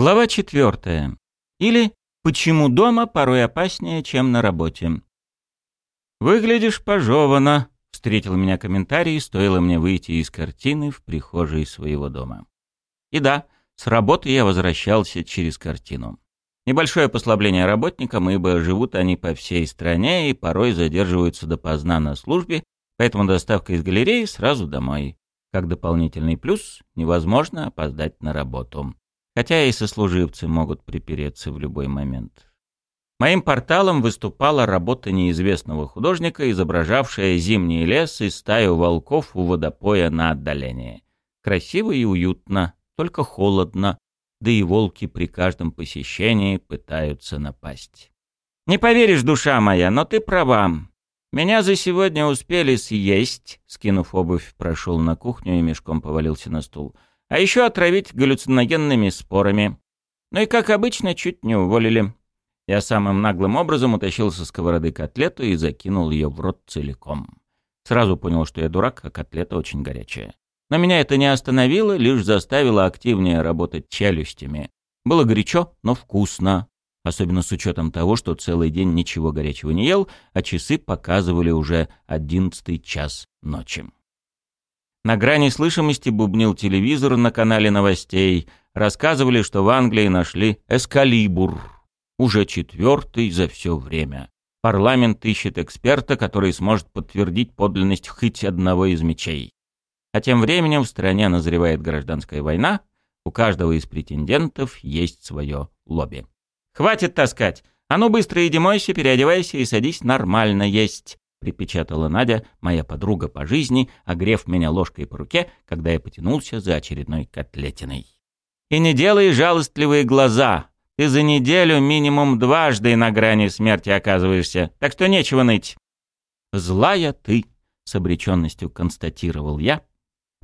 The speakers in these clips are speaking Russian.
Глава четвертая. Или «Почему дома порой опаснее, чем на работе?» «Выглядишь пожеванно», — встретил меня комментарий, стоило мне выйти из картины в прихожей своего дома. И да, с работы я возвращался через картину. Небольшое послабление работникам, ибо живут они по всей стране и порой задерживаются допоздна на службе, поэтому доставка из галереи сразу домой. Как дополнительный плюс, невозможно опоздать на работу хотя и сослуживцы могут припереться в любой момент. Моим порталом выступала работа неизвестного художника, изображавшая зимний лес и стаю волков у водопоя на отдалении. Красиво и уютно, только холодно, да и волки при каждом посещении пытаются напасть. «Не поверишь, душа моя, но ты права. Меня за сегодня успели съесть», — скинув обувь, прошел на кухню и мешком повалился на стул — а еще отравить галлюциногенными спорами. Ну и, как обычно, чуть не уволили. Я самым наглым образом утащил со сковороды котлету и закинул ее в рот целиком. Сразу понял, что я дурак, а котлета очень горячая. Но меня это не остановило, лишь заставило активнее работать челюстями. Было горячо, но вкусно. Особенно с учетом того, что целый день ничего горячего не ел, а часы показывали уже одиннадцатый час ночи. На грани слышимости бубнил телевизор на канале новостей. Рассказывали, что в Англии нашли эскалибур. Уже четвертый за все время. Парламент ищет эксперта, который сможет подтвердить подлинность хоть одного из мечей. А тем временем в стране назревает гражданская война. У каждого из претендентов есть свое лобби. «Хватит таскать! А ну быстро иди мойся, переодевайся и садись нормально есть!» — припечатала Надя, моя подруга по жизни, огрев меня ложкой по руке, когда я потянулся за очередной котлетиной. «И не делай жалостливые глаза. Ты за неделю минимум дважды на грани смерти оказываешься, так что нечего ныть». «Злая ты», — с обреченностью констатировал я,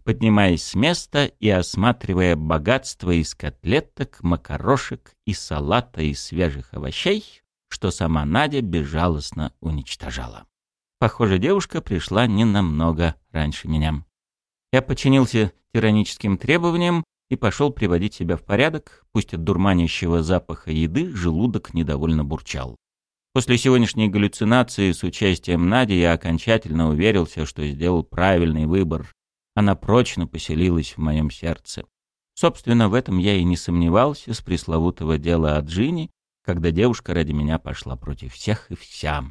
поднимаясь с места и осматривая богатство из котлеток, макарошек и салата из свежих овощей, что сама Надя безжалостно уничтожала. Похоже, девушка пришла не намного раньше меня. Я подчинился тираническим требованиям и пошел приводить себя в порядок, пусть от дурманящего запаха еды желудок недовольно бурчал. После сегодняшней галлюцинации с участием Нади я окончательно уверился, что сделал правильный выбор. Она прочно поселилась в моем сердце. Собственно, в этом я и не сомневался с пресловутого дела о Джинни, когда девушка ради меня пошла против всех и вся.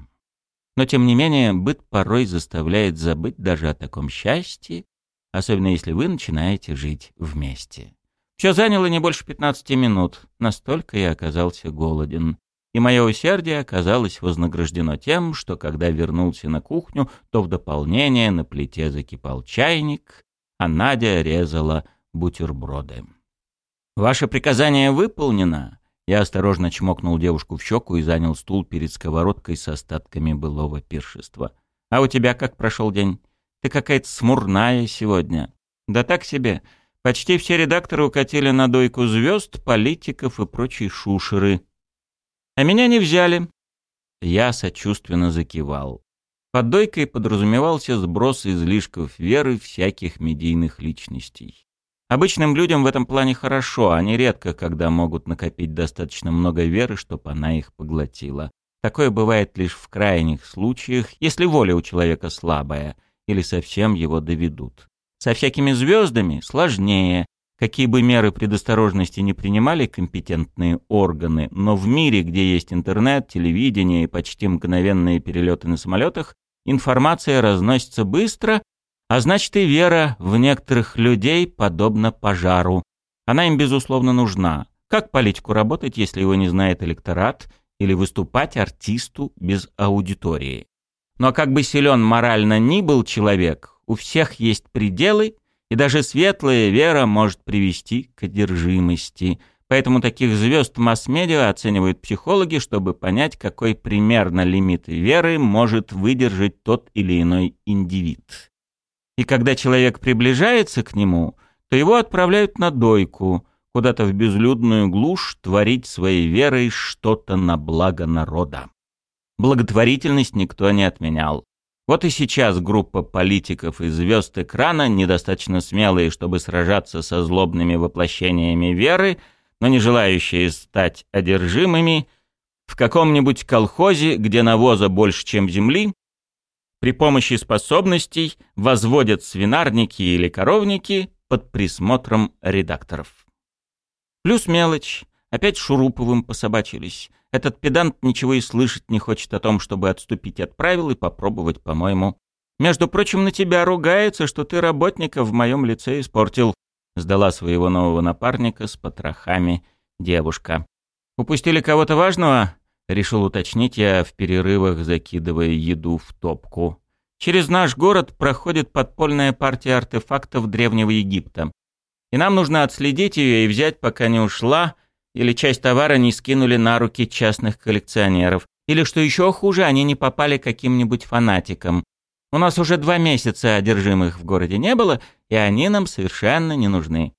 Но тем не менее, быт порой заставляет забыть даже о таком счастье, особенно если вы начинаете жить вместе. Все заняло не больше 15 минут, настолько я оказался голоден. И мое усердие оказалось вознаграждено тем, что когда вернулся на кухню, то в дополнение на плите закипал чайник, а Надя резала бутерброды. «Ваше приказание выполнено», я осторожно чмокнул девушку в щеку и занял стул перед сковородкой с остатками былого пиршества. «А у тебя как прошел день? Ты какая-то смурная сегодня». «Да так себе. Почти все редакторы укатили на дойку звезд, политиков и прочие шушеры. А меня не взяли». Я сочувственно закивал. Под дойкой подразумевался сброс излишков веры всяких медийных личностей. Обычным людям в этом плане хорошо, они редко когда могут накопить достаточно много веры, чтобы она их поглотила. Такое бывает лишь в крайних случаях, если воля у человека слабая или совсем его доведут. Со всякими звездами сложнее. Какие бы меры предосторожности не принимали компетентные органы, но в мире, где есть интернет, телевидение и почти мгновенные перелеты на самолетах, информация разносится быстро а значит и вера в некоторых людей подобна пожару. Она им, безусловно, нужна. Как политику работать, если его не знает электорат, или выступать артисту без аудитории? Но как бы силен морально ни был человек, у всех есть пределы, и даже светлая вера может привести к одержимости. Поэтому таких звезд масс-медиа оценивают психологи, чтобы понять, какой примерно лимит веры может выдержать тот или иной индивид. И когда человек приближается к нему, то его отправляют на дойку, куда-то в безлюдную глушь творить своей верой что-то на благо народа. Благотворительность никто не отменял. Вот и сейчас группа политиков и звезд экрана, недостаточно смелые, чтобы сражаться со злобными воплощениями веры, но не желающие стать одержимыми, в каком-нибудь колхозе, где навоза больше, чем земли, при помощи способностей возводят свинарники или коровники под присмотром редакторов. Плюс мелочь. Опять Шуруповым пособачились. Этот педант ничего и слышать не хочет о том, чтобы отступить от правил и попробовать, по-моему. Между прочим, на тебя ругается, что ты работника в моем лице испортил. Сдала своего нового напарника с потрохами девушка. «Упустили кого-то важного?» — решил уточнить я в перерывах, закидывая еду в топку. «Через наш город проходит подпольная партия артефактов Древнего Египта. И нам нужно отследить ее и взять, пока не ушла, или часть товара не скинули на руки частных коллекционеров. Или, что еще хуже, они не попали каким-нибудь фанатикам. У нас уже два месяца одержимых в городе не было, и они нам совершенно не нужны.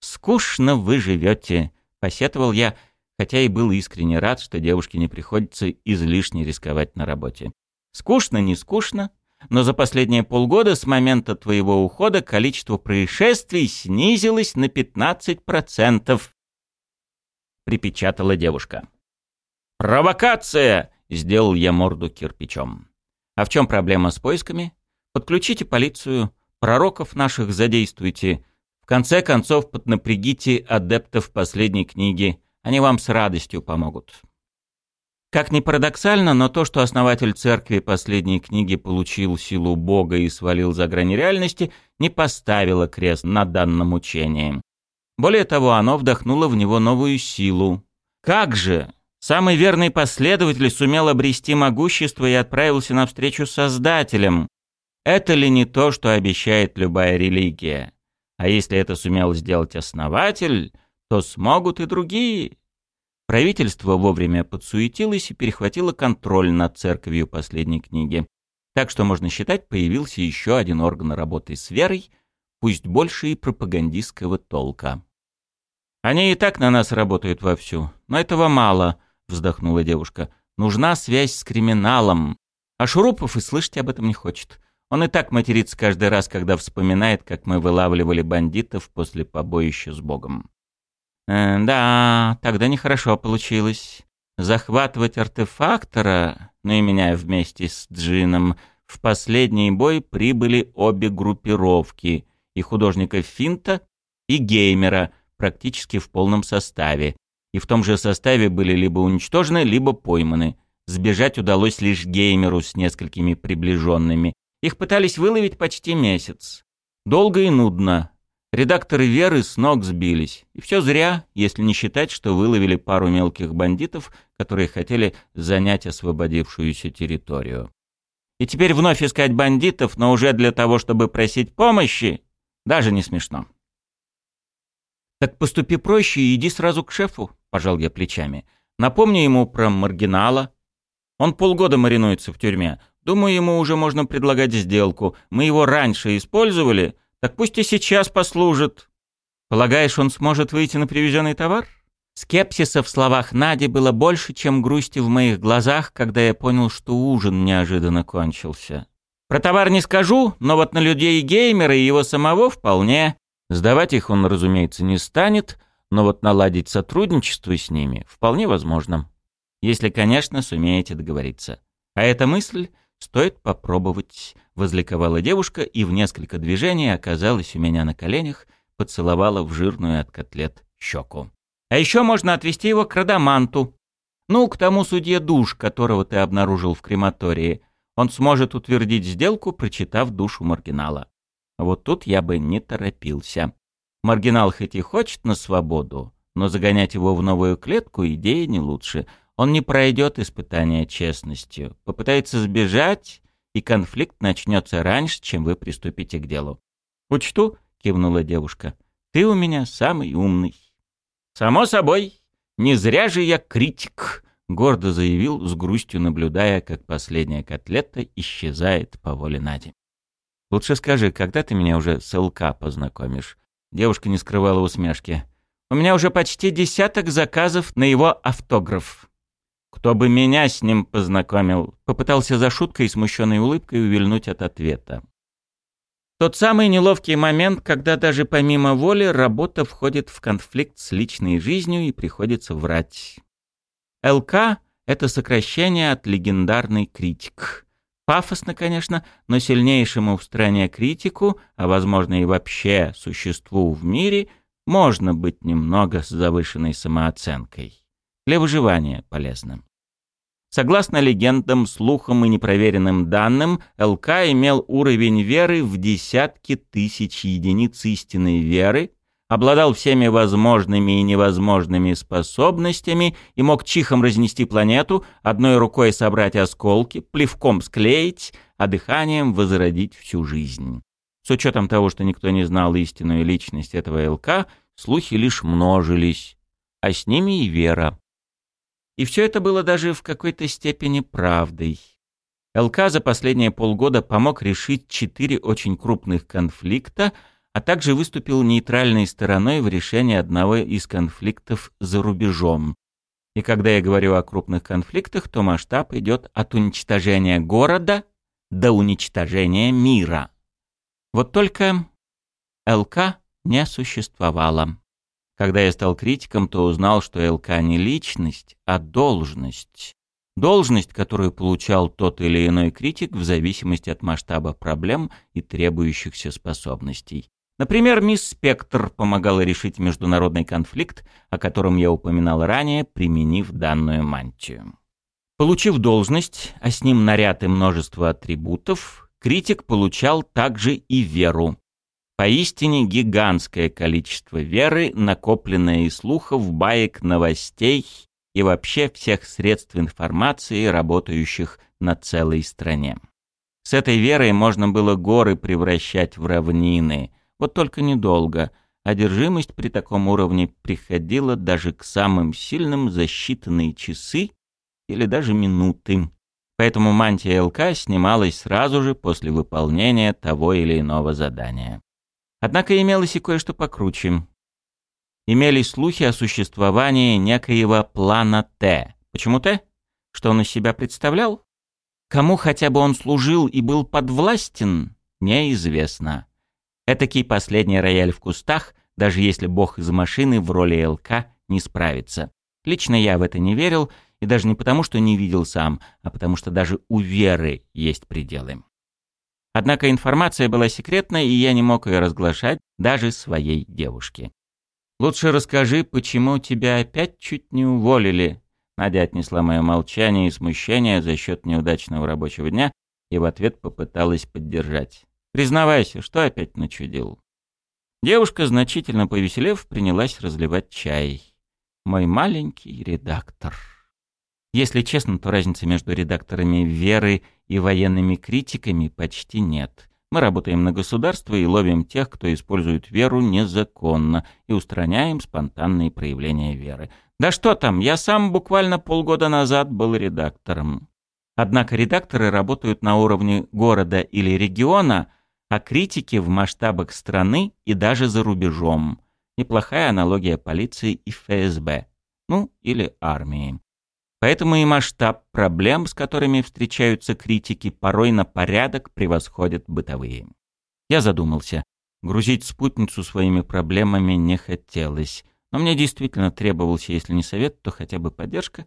«Скучно вы живете», — посетовал я, хотя и был искренне рад, что девушке не приходится излишне рисковать на работе. «Скучно, не скучно, но за последние полгода с момента твоего ухода количество происшествий снизилось на 15%, припечатала девушка. «Провокация!» — сделал я морду кирпичом. «А в чем проблема с поисками? Подключите полицию, пророков наших задействуйте. В конце концов, поднапрягите адептов последней книги. Они вам с радостью помогут». Как ни парадоксально, но то, что основатель церкви последней книги получил силу Бога и свалил за грани реальности, не поставило крест на данном учении. Более того, оно вдохнуло в него новую силу. Как же! Самый верный последователь сумел обрести могущество и отправился навстречу Создателям. Это ли не то, что обещает любая религия? А если это сумел сделать основатель, то смогут и другие. Правительство вовремя подсуетилось и перехватило контроль над церковью последней книги. Так что, можно считать, появился еще один орган работы с верой, пусть больше и пропагандистского толка. «Они и так на нас работают вовсю, но этого мало», — вздохнула девушка. «Нужна связь с криминалом. А Шурупов и слышать об этом не хочет. Он и так матерится каждый раз, когда вспоминает, как мы вылавливали бандитов после побоища с Богом. Э, да, тогда нехорошо получилось. Захватывать артефактора, ну и меня вместе с Джином, в последний бой прибыли обе группировки, и художника Финта, и геймера, практически в полном составе. И в том же составе были либо уничтожены, либо пойманы. Сбежать удалось лишь геймеру с несколькими приближенными. Их пытались выловить почти месяц. Долго и нудно, Редакторы Веры с ног сбились. И все зря, если не считать, что выловили пару мелких бандитов, которые хотели занять освободившуюся территорию. И теперь вновь искать бандитов, но уже для того, чтобы просить помощи, даже не смешно. «Так поступи проще и иди сразу к шефу», — пожал я плечами. «Напомни ему про маргинала. Он полгода маринуется в тюрьме. Думаю, ему уже можно предлагать сделку. Мы его раньше использовали, так пусть и сейчас послужит. Полагаешь, он сможет выйти на привезенный товар? Скепсиса в словах Нади было больше, чем грусти в моих глазах, когда я понял, что ужин неожиданно кончился. Про товар не скажу, но вот на людей геймера и его самого вполне. Сдавать их он, разумеется, не станет, но вот наладить сотрудничество с ними вполне возможно. Если, конечно, сумеете договориться. А эта мысль Стоит попробовать, возликовала девушка и в несколько движений оказалась у меня на коленях, поцеловала в жирную от котлет щеку. А еще можно отвезти его к Радаманту. Ну, к тому судье душ, которого ты обнаружил в крематории. Он сможет утвердить сделку, прочитав душу маргинала. Вот тут я бы не торопился. Маргинал хоть и хочет на свободу, но загонять его в новую клетку идея не лучше. Он не пройдет испытание честностью, попытается сбежать, и конфликт начнется раньше, чем вы приступите к делу. «Учту», — кивнула девушка, — «ты у меня самый умный». «Само собой, не зря же я критик», — гордо заявил, с грустью наблюдая, как последняя котлета исчезает по воле Нади. «Лучше скажи, когда ты меня уже с ЛК познакомишь?» Девушка не скрывала усмешки. «У меня уже почти десяток заказов на его автограф». «Кто бы меня с ним познакомил?» Попытался за шуткой и смущенной улыбкой увильнуть от ответа. Тот самый неловкий момент, когда даже помимо воли работа входит в конфликт с личной жизнью и приходится врать. ЛК — это сокращение от легендарный критик. Пафосно, конечно, но сильнейшему в стране критику, а возможно и вообще существу в мире, можно быть немного с завышенной самооценкой. Для выживания полезно. Согласно легендам, слухам и непроверенным данным, ЛК имел уровень веры в десятки тысяч единиц истинной веры, обладал всеми возможными и невозможными способностями и мог чихом разнести планету, одной рукой собрать осколки, плевком склеить, а дыханием возродить всю жизнь. С учетом того, что никто не знал истинную личность этого ЛК, слухи лишь множились, а с ними и вера. И все это было даже в какой-то степени правдой. ЛК за последние полгода помог решить четыре очень крупных конфликта, а также выступил нейтральной стороной в решении одного из конфликтов за рубежом. И когда я говорю о крупных конфликтах, то масштаб идет от уничтожения города до уничтожения мира. Вот только ЛК не существовало. Когда я стал критиком, то узнал, что ЛК не личность, а должность. Должность, которую получал тот или иной критик в зависимости от масштаба проблем и требующихся способностей. Например, мисс Спектр помогала решить международный конфликт, о котором я упоминал ранее, применив данную мантию. Получив должность, а с ним наряд и множество атрибутов, критик получал также и веру. Поистине гигантское количество веры, накопленное из слухов, баек, новостей и вообще всех средств информации, работающих на целой стране. С этой верой можно было горы превращать в равнины, вот только недолго. Одержимость при таком уровне приходила даже к самым сильным за считанные часы или даже минуты. Поэтому мантия ЛК снималась сразу же после выполнения того или иного задания. Однако имелось и кое-что покруче. Имелись слухи о существовании некоего плана Т. Почему Т? Что он из себя представлял? Кому хотя бы он служил и был подвластен, неизвестно. Этакий последний рояль в кустах, даже если бог из машины в роли ЛК не справится. Лично я в это не верил, и даже не потому, что не видел сам, а потому что даже у веры есть пределы. Однако информация была секретной, и я не мог ее разглашать даже своей девушке. «Лучше расскажи, почему тебя опять чуть не уволили?» Надя отнесла мое молчание и смущение за счет неудачного рабочего дня и в ответ попыталась поддержать. «Признавайся, что опять начудил?» Девушка, значительно повеселев, принялась разливать чай. «Мой маленький редактор». Если честно, то разницы между редакторами «Веры» и военными критиками почти нет. Мы работаем на государство и ловим тех, кто использует веру незаконно, и устраняем спонтанные проявления веры. Да что там, я сам буквально полгода назад был редактором. Однако редакторы работают на уровне города или региона, а критики в масштабах страны и даже за рубежом. Неплохая аналогия полиции и ФСБ. Ну, или армии. Поэтому и масштаб проблем, с которыми встречаются критики, порой на порядок превосходят бытовые. Я задумался. Грузить спутницу своими проблемами не хотелось. Но мне действительно требовался, если не совет, то хотя бы поддержка.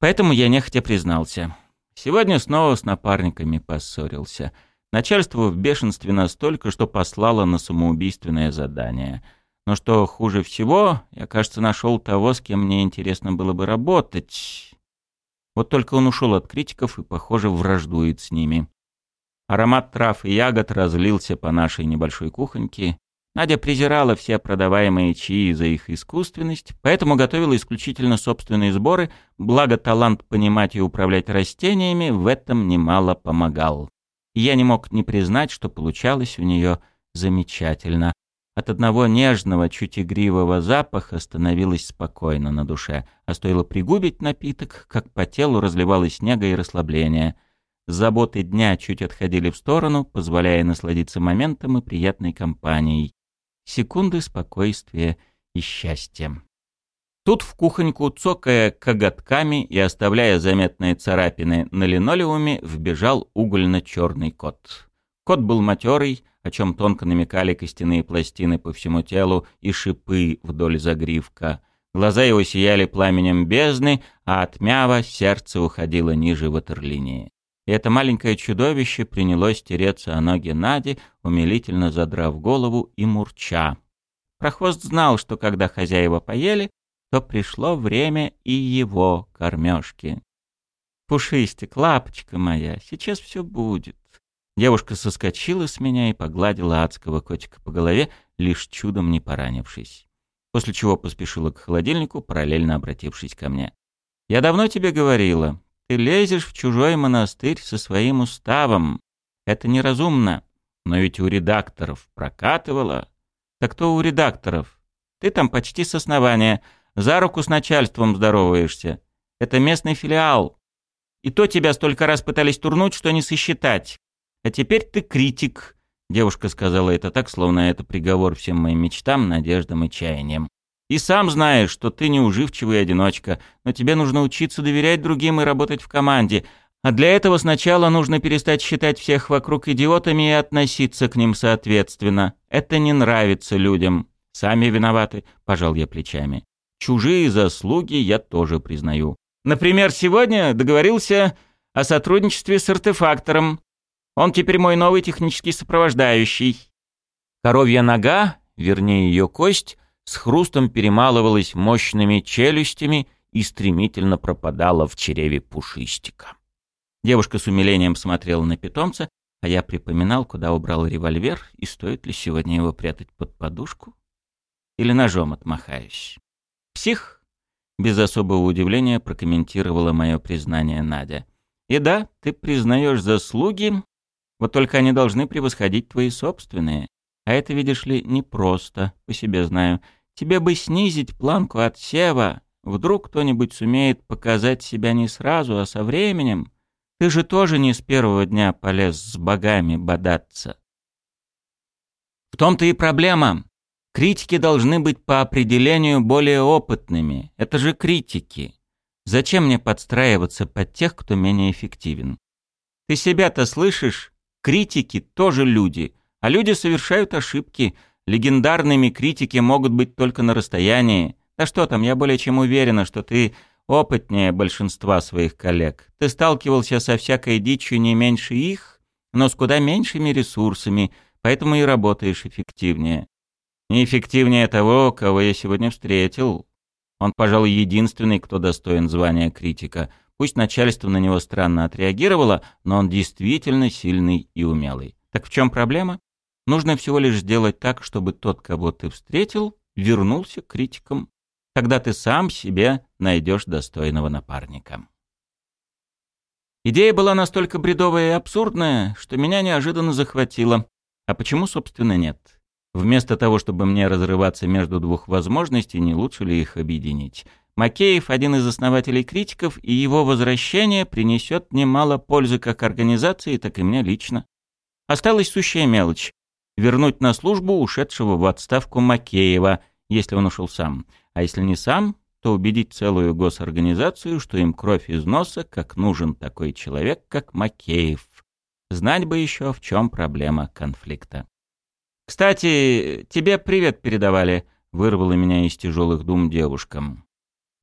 Поэтому я нехотя признался. Сегодня снова с напарниками поссорился. Начальство в бешенстве настолько, что послало на самоубийственное задание — но что хуже всего, я, кажется, нашел того, с кем мне интересно было бы работать. Вот только он ушел от критиков и, похоже, враждует с ними. Аромат трав и ягод разлился по нашей небольшой кухоньке. Надя презирала все продаваемые чаи за их искусственность, поэтому готовила исключительно собственные сборы, благо талант понимать и управлять растениями в этом немало помогал. Я не мог не признать, что получалось у нее замечательно. От одного нежного, чуть игривого запаха становилось спокойно на душе, а стоило пригубить напиток, как по телу разливалось снега и расслабление. Заботы дня чуть отходили в сторону, позволяя насладиться моментом и приятной компанией. Секунды спокойствия и счастья. Тут в кухоньку, цокая коготками и оставляя заметные царапины на линолеуме, вбежал угольно-черный кот. Кот был матерый, о чем тонко намекали костяные пластины по всему телу и шипы вдоль загривка. Глаза его сияли пламенем бездны, а от мява сердце уходило ниже ватерлинии. И это маленькое чудовище принялось тереться о ноги Нади, умилительно задрав голову и мурча. Прохвост знал, что когда хозяева поели, то пришло время и его кормежки. «Пушистик, лапочка моя, сейчас все будет». Девушка соскочила с меня и погладила адского котика по голове, лишь чудом не поранившись. После чего поспешила к холодильнику, параллельно обратившись ко мне. «Я давно тебе говорила, ты лезешь в чужой монастырь со своим уставом. Это неразумно. Но ведь у редакторов прокатывало. Так кто у редакторов? Ты там почти с основания. За руку с начальством здороваешься. Это местный филиал. И то тебя столько раз пытались турнуть, что не сосчитать. А теперь ты критик. Девушка сказала это так, словно это приговор всем моим мечтам, надеждам и чаяниям. И сам знаешь, что ты неуживчивый одиночка, но тебе нужно учиться доверять другим и работать в команде. А для этого сначала нужно перестать считать всех вокруг идиотами и относиться к ним соответственно. Это не нравится людям. Сами виноваты, пожал я плечами. Чужие заслуги я тоже признаю. Например, сегодня договорился о сотрудничестве с артефактором. Он теперь мой новый технический сопровождающий. Коровья нога, вернее ее кость, с хрустом перемалывалась мощными челюстями и стремительно пропадала в чреве пушистика. Девушка с умилением смотрела на питомца, а я припоминал, куда убрал револьвер и стоит ли сегодня его прятать под подушку. Или ножом отмахаюсь. «Псих!» — без особого удивления прокомментировала мое признание Надя. «И да, ты признаешь заслуги, вот только они должны превосходить твои собственные. А это, видишь ли, непросто, по себе знаю. Тебе бы снизить планку отсева. Вдруг кто-нибудь сумеет показать себя не сразу, а со временем. Ты же тоже не с первого дня полез с богами бодаться. В том-то и проблема. Критики должны быть по определению более опытными. Это же критики. Зачем мне подстраиваться под тех, кто менее эффективен? Ты себя-то слышишь? Критики тоже люди. А люди совершают ошибки. Легендарными критики могут быть только на расстоянии. Да что там, я более чем уверена, что ты опытнее большинства своих коллег. Ты сталкивался со всякой дичью не меньше их, но с куда меньшими ресурсами, поэтому и работаешь эффективнее. Неэффективнее того, кого я сегодня встретил. Он, пожалуй, единственный, кто достоин звания критика. Пусть начальство на него странно отреагировало, но он действительно сильный и умелый. Так в чем проблема? Нужно всего лишь сделать так, чтобы тот, кого ты встретил, вернулся к критикам. Тогда ты сам себе найдешь достойного напарника. Идея была настолько бредовая и абсурдная, что меня неожиданно захватила. А почему, собственно, нет? Вместо того, чтобы мне разрываться между двух возможностей, не лучше ли их объединить? Макеев – один из основателей критиков, и его возвращение принесет немало пользы как организации, так и мне лично. Осталась сущая мелочь вернуть на службу ушедшего в отставку Макеева, если он ушел сам. А если не сам, то убедить целую госорганизацию, что им кровь из носа, как нужен такой человек, как Макеев. Знать бы еще, в чем проблема конфликта. «Кстати, тебе привет передавали», — вырвала меня из тяжелых дум девушкам.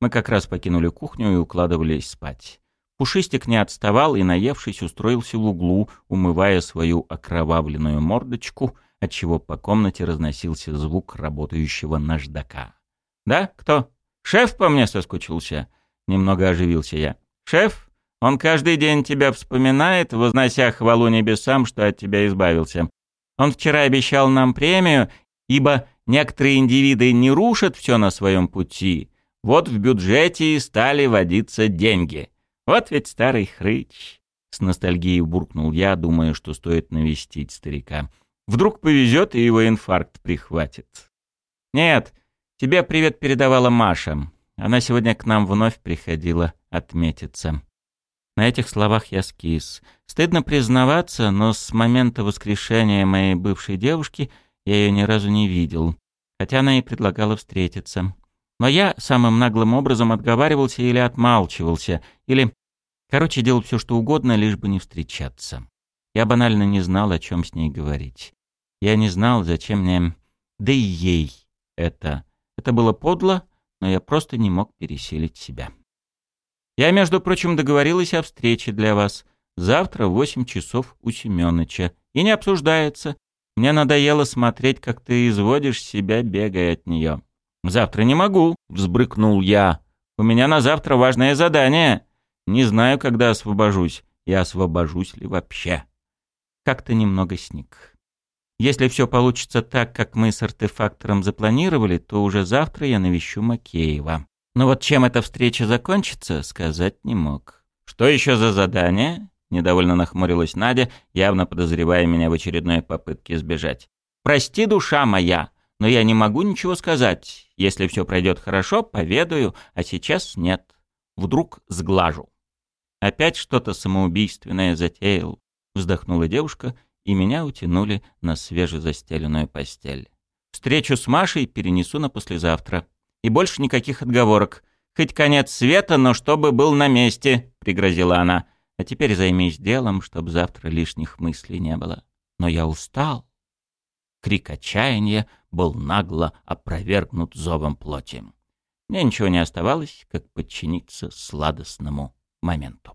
Мы как раз покинули кухню и укладывались спать. Пушистик не отставал и, наевшись, устроился в углу, умывая свою окровавленную мордочку, отчего по комнате разносился звук работающего наждака. «Да? Кто? Шеф по мне соскучился?» Немного оживился я. «Шеф? Он каждый день тебя вспоминает, вознося хвалу небесам, что от тебя избавился. Он вчера обещал нам премию, ибо некоторые индивиды не рушат все на своем пути. Вот в бюджете и стали водиться деньги». Вот ведь старый хрыч. С ностальгией буркнул я, думая, что стоит навестить старика. Вдруг повезет и его инфаркт прихватит. Нет, тебе привет передавала Маша. Она сегодня к нам вновь приходила отметиться. На этих словах я скис. Стыдно признаваться, но с момента воскрешения моей бывшей девушки я ее ни разу не видел, хотя она и предлагала встретиться. Но я самым наглым образом отговаривался или отмалчивался, или Короче, делал все, что угодно, лишь бы не встречаться. Я банально не знал, о чем с ней говорить. Я не знал, зачем мне... Да и ей это. Это было подло, но я просто не мог пересилить себя. Я, между прочим, договорилась о встрече для вас. Завтра в восемь часов у Семёныча. И не обсуждается. Мне надоело смотреть, как ты изводишь себя, бегая от нее. «Завтра не могу», — взбрыкнул я. «У меня на завтра важное задание. Не знаю, когда освобожусь. И освобожусь ли вообще». Как-то немного сник. Если все получится так, как мы с артефактором запланировали, то уже завтра я навещу Макеева. Но вот чем эта встреча закончится, сказать не мог. «Что еще за задание?» — недовольно нахмурилась Надя, явно подозревая меня в очередной попытке сбежать. «Прости, душа моя, но я не могу ничего сказать. Если все пройдет хорошо, поведаю, а сейчас нет. Вдруг сглажу». «Опять что-то самоубийственное затеял», — вздохнула девушка, и меня утянули на свежезастеленную постель. «Встречу с Машей перенесу на послезавтра». И больше никаких отговорок. Хоть конец света, но чтобы был на месте, пригрозила она. А теперь займись делом, чтобы завтра лишних мыслей не было. Но я устал. Крик отчаяния был нагло опровергнут зовом плоти. Мне ничего не оставалось, как подчиниться сладостному моменту.